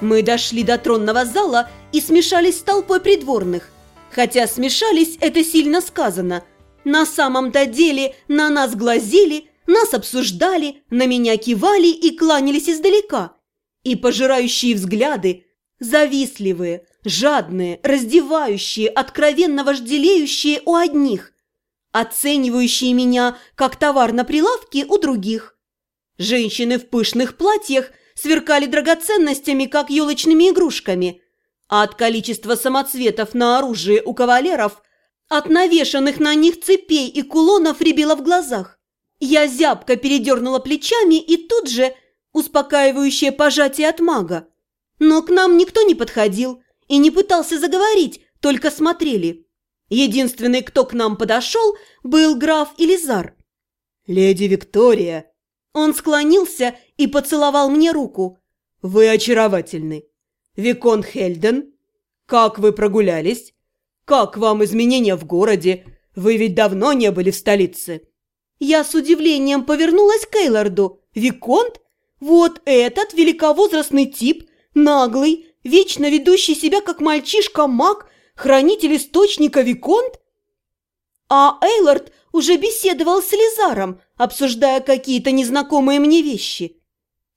Мы дошли до тронного зала и смешались с толпой придворных. Хотя смешались – это сильно сказано. На самом-то деле на нас глазели, нас обсуждали, на меня кивали и кланялись издалека. И пожирающие взгляды, завистливые, жадные, раздевающие, откровенно вожделеющие у одних, оценивающие меня как товар на прилавке у других. Женщины в пышных платьях сверкали драгоценностями, как елочными игрушками, а от количества самоцветов на оружие у кавалеров, от навешанных на них цепей и кулонов рябило в глазах. Я зябко передернула плечами и тут же успокаивающее пожатие от мага. Но к нам никто не подходил и не пытался заговорить, только смотрели. Единственный, кто к нам подошел, был граф Элизар. «Леди Виктория!» Он склонился и поцеловал мне руку. «Вы очаровательны. Викон Хельден, как вы прогулялись? Как вам изменения в городе? Вы ведь давно не были в столице». Я с удивлением повернулась к Эйларду. «Виконт? Вот этот великовозрастный тип, наглый, вечно ведущий себя как мальчишка-маг, хранитель источника Виконт?» А Эйлард уже беседовал с Лизаром, обсуждая какие-то незнакомые мне вещи.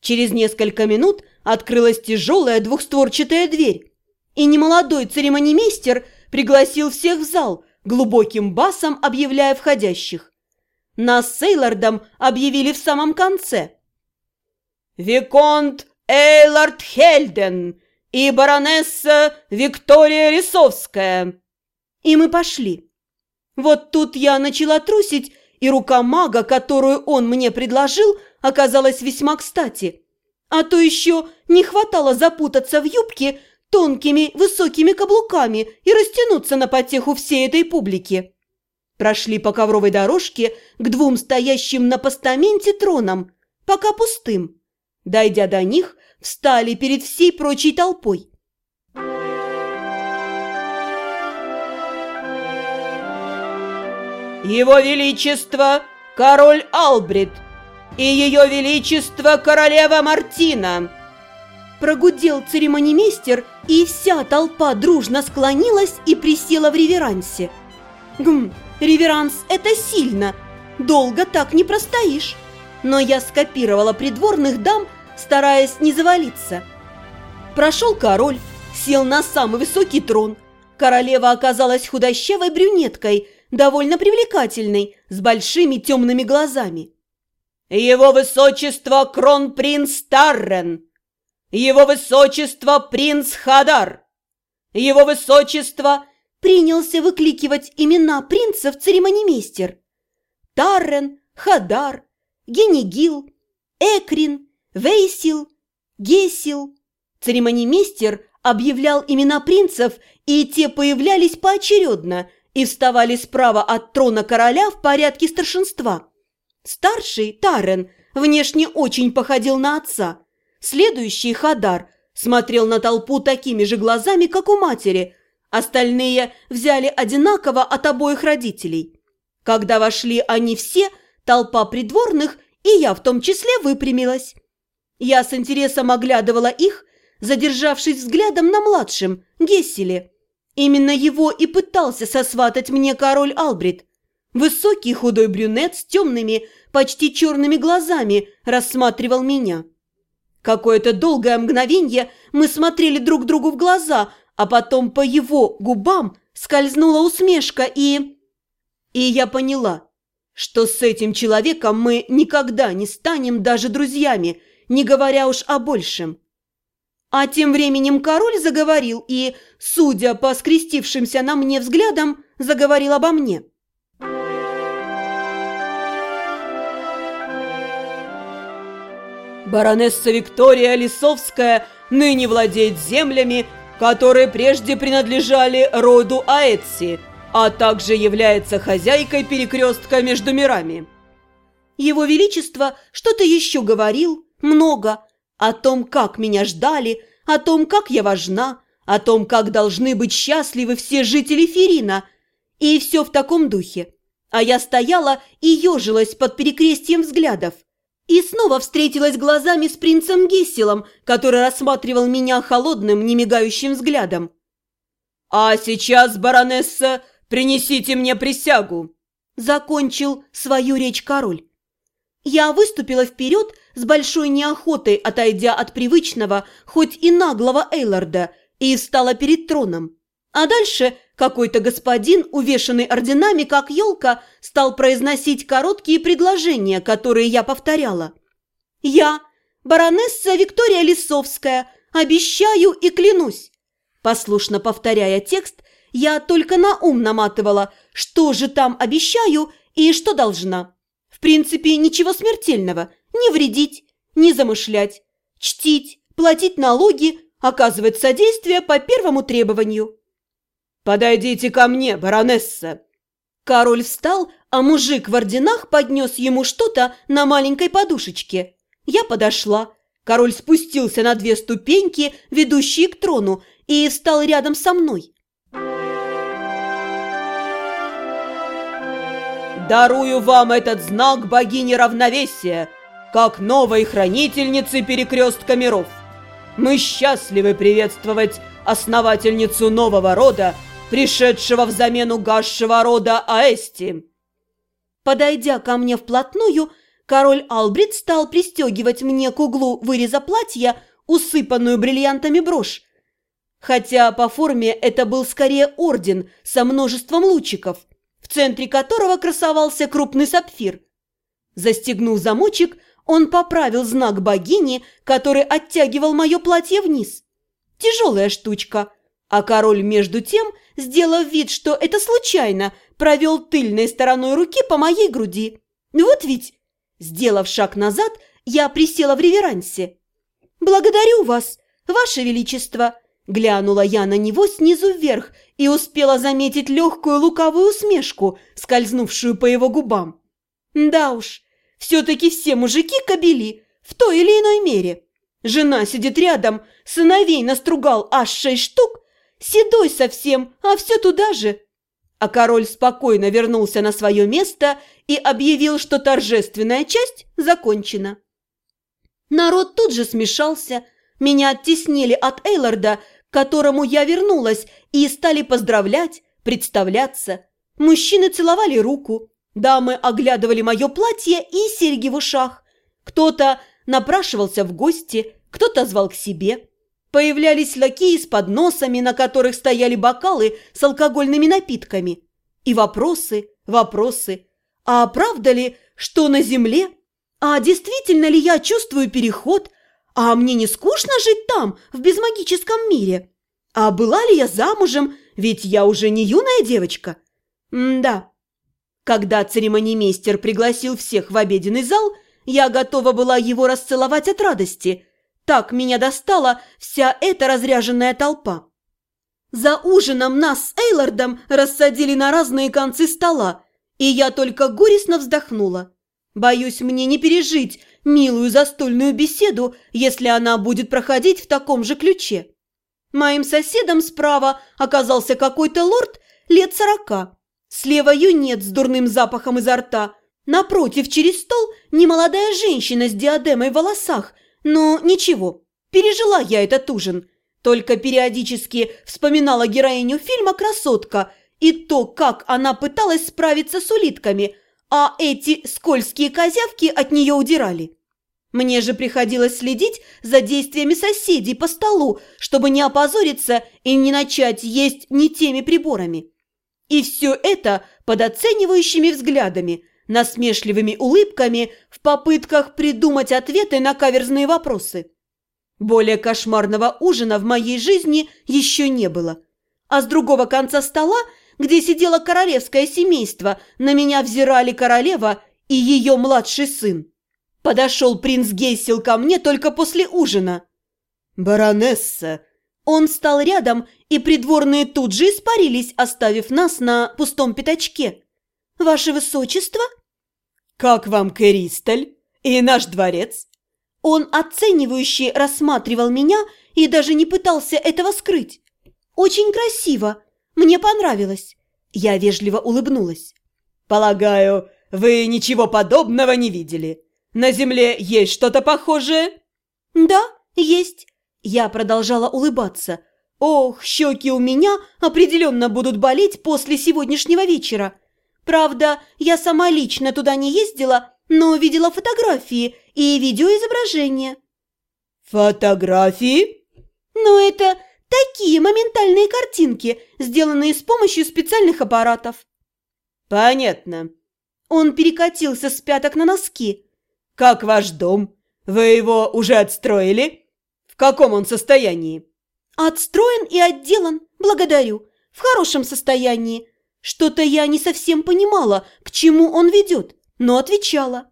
Через несколько минут открылась тяжелая двухстворчатая дверь, и немолодой церемонимейстер пригласил всех в зал, глубоким басом объявляя входящих. Нас с Эйлардом объявили в самом конце. «Виконт Эйлард Хельден и баронесса Виктория Рисовская!» И мы пошли. Вот тут я начала трусить, и рука мага, которую он мне предложил, оказалась весьма кстати. А то еще не хватало запутаться в юбке тонкими высокими каблуками и растянуться на потеху всей этой публики. Прошли по ковровой дорожке к двум стоящим на постаменте тронам, пока пустым. Дойдя до них, встали перед всей прочей толпой. Его Величество король Албрит и Ее Величество королева Мартина!» Прогудел церемонимейстер, и вся толпа дружно склонилась и присела в реверансе. Гм, реверанс – это сильно, долго так не простоишь. Но я скопировала придворных дам, стараясь не завалиться. Прошел король, сел на самый высокий трон. Королева оказалась худощавой брюнеткой – довольно привлекательный, с большими темными глазами. «Его высочество кронпринц Таррен! Его высочество принц Хадар! Его высочество...» Принялся выкликивать имена принцев церемонимейстер. Таррен, Хадар, Генегил, Экрин, Вейсил, Гесил. Церемонимейстер объявлял имена принцев, и те появлялись поочередно – и вставали справа от трона короля в порядке старшинства. Старший, Тарен, внешне очень походил на отца. Следующий, Хадар, смотрел на толпу такими же глазами, как у матери. Остальные взяли одинаково от обоих родителей. Когда вошли они все, толпа придворных, и я в том числе выпрямилась. Я с интересом оглядывала их, задержавшись взглядом на младшем, Гесселе. Именно его и пытался сосватать мне король Албрит. Высокий худой брюнет с темными, почти черными глазами рассматривал меня. Какое-то долгое мгновенье мы смотрели друг другу в глаза, а потом по его губам скользнула усмешка и... И я поняла, что с этим человеком мы никогда не станем даже друзьями, не говоря уж о большем. А тем временем король заговорил и, судя по скрестившимся на мне взглядам, заговорил обо мне. Баронесса Виктория Лисовская ныне владеет землями, которые прежде принадлежали роду Аэтси, а также является хозяйкой перекрестка между мирами. Его Величество что-то еще говорил, много, о том, как меня ждали, о том, как я важна, о том, как должны быть счастливы все жители Ферина, и все в таком духе. А я стояла и ежилась под перекрестием взглядов. и снова встретилась глазами с принцем Гесселом, который рассматривал меня холодным, немигающим взглядом. «А сейчас, баронесса, принесите мне присягу!» Закончил свою речь король. Я выступила вперед с большой неохотой, отойдя от привычного, хоть и наглого Эйларда, и встала перед троном. А дальше какой-то господин, увешанный орденами, как елка, стал произносить короткие предложения, которые я повторяла. «Я, баронесса Виктория Лисовская, обещаю и клянусь». Послушно повторяя текст, я только на ум наматывала, что же там обещаю и что должна. В принципе, ничего смертельного. Не вредить, не замышлять, чтить, платить налоги, оказывать содействие по первому требованию. «Подойдите ко мне, баронесса!» Король встал, а мужик в орденах поднес ему что-то на маленькой подушечке. Я подошла. Король спустился на две ступеньки, ведущие к трону, и встал рядом со мной. «Дарую вам этот знак богини равновесия, как новой хранительницы перекрестка миров. Мы счастливы приветствовать основательницу нового рода, пришедшего в замену гасшего рода Аэсти». Подойдя ко мне вплотную, король Албрит стал пристегивать мне к углу выреза платья усыпанную бриллиантами брошь. Хотя по форме это был скорее орден со множеством лучиков, в центре которого красовался крупный сапфир. Застегнув замочек, он поправил знак богини, который оттягивал мое платье вниз. Тяжелая штучка. А король, между тем, сделав вид, что это случайно, провел тыльной стороной руки по моей груди. Вот ведь, сделав шаг назад, я присела в реверансе. «Благодарю вас, ваше величество!» Глянула я на него снизу вверх и успела заметить легкую лукавую усмешку, скользнувшую по его губам. Да уж, все-таки все мужики кобели в той или иной мере. Жена сидит рядом, сыновей настругал аж шесть штук, седой совсем, а все туда же. А король спокойно вернулся на свое место и объявил, что торжественная часть закончена. Народ тут же смешался, меня оттеснили от Эйларда, к которому я вернулась, и стали поздравлять, представляться. Мужчины целовали руку, дамы оглядывали мое платье и серьги в ушах. Кто-то напрашивался в гости, кто-то звал к себе. Появлялись лакеи с подносами, на которых стояли бокалы с алкогольными напитками. И вопросы, вопросы. А правда ли, что на земле? А действительно ли я чувствую переход? А мне не скучно жить там, в безмагическом мире? А была ли я замужем, ведь я уже не юная девочка? М да. Когда церемонимейстер пригласил всех в обеденный зал, я готова была его расцеловать от радости. Так меня достала вся эта разряженная толпа. За ужином нас с Эйлардом рассадили на разные концы стола, и я только горестно вздохнула. Боюсь мне не пережить милую застольную беседу, если она будет проходить в таком же ключе. Моим соседом справа оказался какой-то лорд лет сорока. Слева юнец с дурным запахом изо рта, Напротив, через стол, немолодая женщина с диадемой в волосах. Но ничего, пережила я этот ужин. Только периодически вспоминала героиню фильма «Красотка» и то, как она пыталась справиться с улитками, а эти скользкие козявки от нее удирали. Мне же приходилось следить за действиями соседей по столу, чтобы не опозориться и не начать есть не теми приборами. И все это под оценивающими взглядами – насмешливыми улыбками в попытках придумать ответы на каверзные вопросы. Более кошмарного ужина в моей жизни еще не было. А с другого конца стола, где сидело королевское семейство, на меня взирали королева и ее младший сын. Подошел принц Гейсел ко мне только после ужина. «Баронесса!» Он встал рядом, и придворные тут же испарились, оставив нас на пустом пятачке. «Ваше высочество?» «Как вам Кэристаль и наш дворец?» Он оценивающе рассматривал меня и даже не пытался этого скрыть. «Очень красиво. Мне понравилось». Я вежливо улыбнулась. «Полагаю, вы ничего подобного не видели. На земле есть что-то похожее?» «Да, есть». Я продолжала улыбаться. «Ох, щеки у меня определенно будут болеть после сегодняшнего вечера. Правда, я сама лично туда не ездила, но видела фотографии и видеоизображения». «Фотографии?» «Но это такие моментальные картинки, сделанные с помощью специальных аппаратов». «Понятно». Он перекатился с пяток на носки. «Как ваш дом? Вы его уже отстроили? Каком он состоянии?» «Отстроен и отделан, благодарю. В хорошем состоянии. Что-то я не совсем понимала, к чему он ведет, но отвечала.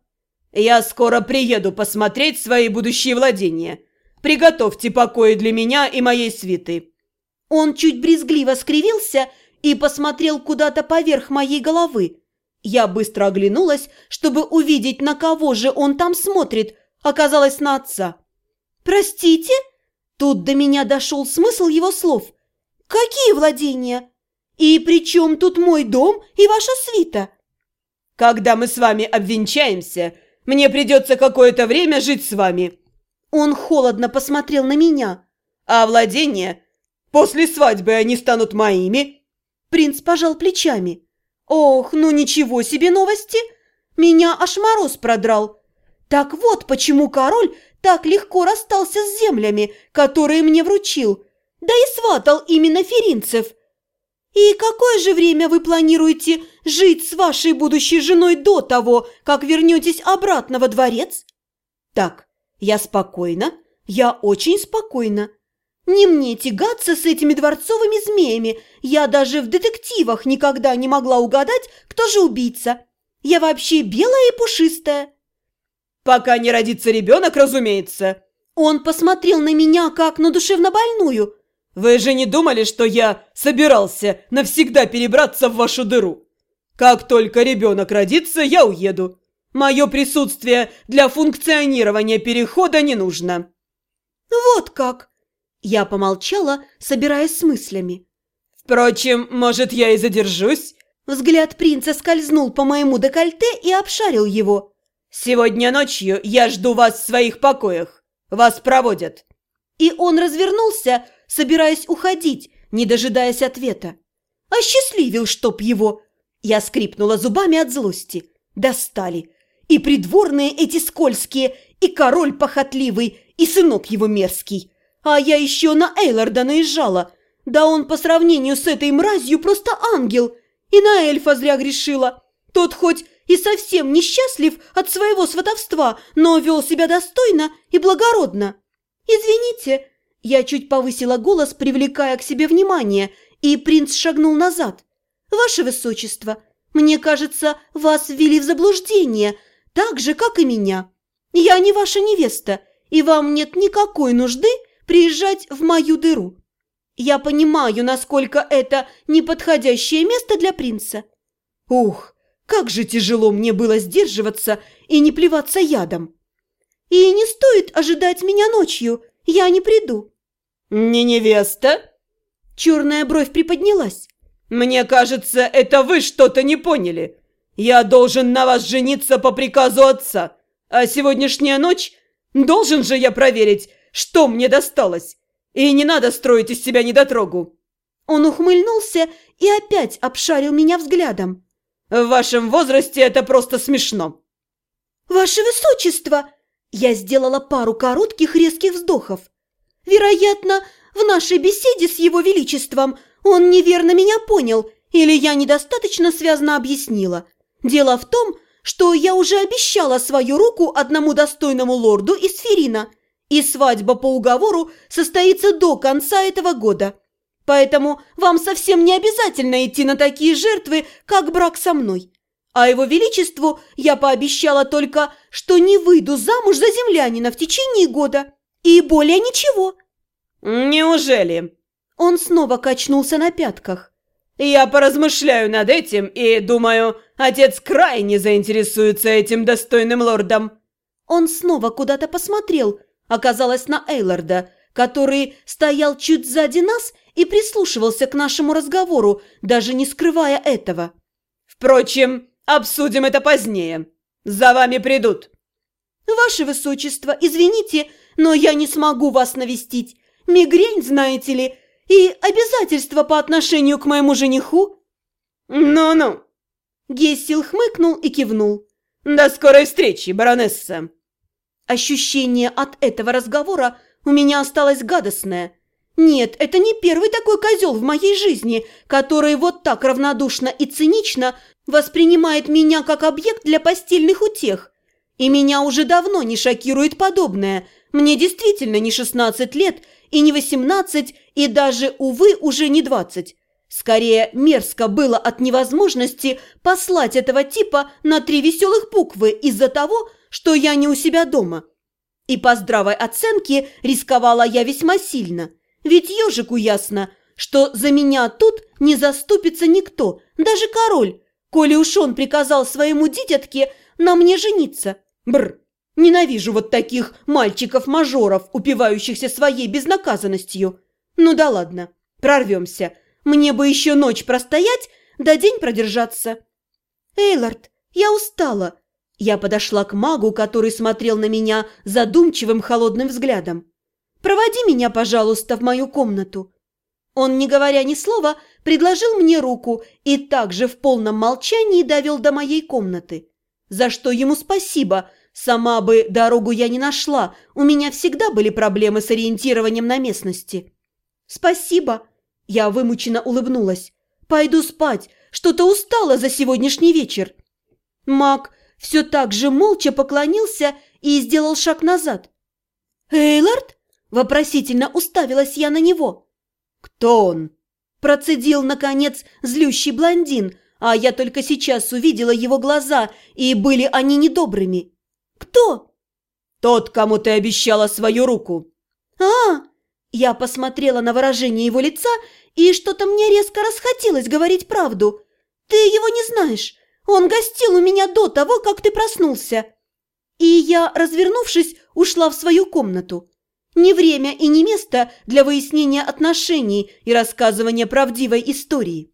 «Я скоро приеду посмотреть свои будущие владения. Приготовьте покои для меня и моей свиты». Он чуть брезгливо скривился и посмотрел куда-то поверх моей головы. Я быстро оглянулась, чтобы увидеть, на кого же он там смотрит. Оказалось, на отца. «Простите?» Тут до меня дошел смысл его слов. «Какие владения? И при чем тут мой дом и ваша свита?» «Когда мы с вами обвенчаемся, мне придется какое-то время жить с вами». Он холодно посмотрел на меня. «А владения? После свадьбы они станут моими?» Принц пожал плечами. «Ох, ну ничего себе новости! Меня аж мороз продрал. Так вот почему король так легко расстался с землями, которые мне вручил, да и сватал именно феринцев. И какое же время вы планируете жить с вашей будущей женой до того, как вернетесь обратно во дворец? Так, я спокойна, я очень спокойна. Не мне тягаться с этими дворцовыми змеями, я даже в детективах никогда не могла угадать, кто же убийца. Я вообще белая и пушистая. Пока не родится ребенок, разумеется. Он посмотрел на меня, как на душевнобольную. Вы же не думали, что я собирался навсегда перебраться в вашу дыру? Как только ребенок родится, я уеду. Мое присутствие для функционирования перехода не нужно. Вот как. Я помолчала, собираясь с мыслями. Впрочем, может, я и задержусь? Взгляд принца скользнул по моему декольте и обшарил его. «Сегодня ночью я жду вас в своих покоях. Вас проводят». И он развернулся, собираясь уходить, не дожидаясь ответа. «Осчастливил, чтоб его!» Я скрипнула зубами от злости. «Достали! И придворные эти скользкие, и король похотливый, и сынок его мерзкий. А я еще на Эйларда наезжала. Да он по сравнению с этой мразью просто ангел. И на эльфа зря грешила. Тот хоть и совсем несчастлив от своего сватовства, но вел себя достойно и благородно. «Извините», – я чуть повысила голос, привлекая к себе внимание, и принц шагнул назад. «Ваше высочество, мне кажется, вас ввели в заблуждение, так же, как и меня. Я не ваша невеста, и вам нет никакой нужды приезжать в мою дыру. Я понимаю, насколько это неподходящее место для принца». «Ух!» Как же тяжело мне было сдерживаться и не плеваться ядом. И не стоит ожидать меня ночью, я не приду. Не невеста? Черная бровь приподнялась. Мне кажется, это вы что-то не поняли. Я должен на вас жениться по приказу отца, а сегодняшняя ночь должен же я проверить, что мне досталось. И не надо строить из себя недотрогу. Он ухмыльнулся и опять обшарил меня взглядом. В вашем возрасте это просто смешно. Ваше Высочество! Я сделала пару коротких резких вздохов. Вероятно, в нашей беседе с Его Величеством он неверно меня понял, или я недостаточно связно объяснила. Дело в том, что я уже обещала свою руку одному достойному лорду из Ферина, и свадьба по уговору состоится до конца этого года. Поэтому вам совсем не обязательно идти на такие жертвы, как брак со мной. А его величеству я пообещала только, что не выйду замуж за землянина в течение года. И более ничего. Неужели? Он снова качнулся на пятках. Я поразмышляю над этим и думаю, отец крайне заинтересуется этим достойным лордом. Он снова куда-то посмотрел, оказалось на Эйларда, который стоял чуть сзади нас и прислушивался к нашему разговору, даже не скрывая этого. «Впрочем, обсудим это позднее. За вами придут». «Ваше Высочество, извините, но я не смогу вас навестить. Мигрень, знаете ли, и обязательства по отношению к моему жениху». «Ну-ну!» Гессил хмыкнул и кивнул. «До скорой встречи, баронесса!» Ощущение от этого разговора у меня осталось гадостное. Нет, это не первый такой козел в моей жизни, который вот так равнодушно и цинично воспринимает меня как объект для постельных утех. И меня уже давно не шокирует подобное. Мне действительно не 16 лет, и не 18, и даже, увы, уже не 20. Скорее, мерзко было от невозможности послать этого типа на три веселых буквы из-за того, что я не у себя дома. И по здравой оценке рисковала я весьма сильно. Ведь ежику ясно, что за меня тут не заступится никто, даже король, коли уж он приказал своему дитятке на мне жениться. Бр, ненавижу вот таких мальчиков-мажоров, упивающихся своей безнаказанностью. Ну да ладно, прорвемся. Мне бы еще ночь простоять, да день продержаться. Эйлард, я устала. Я подошла к магу, который смотрел на меня задумчивым холодным взглядом. «Проводи меня, пожалуйста, в мою комнату». Он, не говоря ни слова, предложил мне руку и также в полном молчании довел до моей комнаты. За что ему спасибо. Сама бы дорогу я не нашла, у меня всегда были проблемы с ориентированием на местности. «Спасибо», – я вымученно улыбнулась. «Пойду спать, что-то устала за сегодняшний вечер». Маг все так же молча поклонился и сделал шаг назад. «Эйлард?» – вопросительно уставилась я на него. «Кто он?» – процедил, наконец, злющий блондин, а я только сейчас увидела его глаза, и были они недобрыми. «Кто?» «Тот, кому ты обещала свою руку». «А!» Я посмотрела на выражение его лица, и что-то мне резко расхотелось говорить правду. «Ты его не знаешь. Он гостил у меня до того, как ты проснулся. И я, развернувшись, ушла в свою комнату. Не время и не место для выяснения отношений и рассказывания правдивой истории.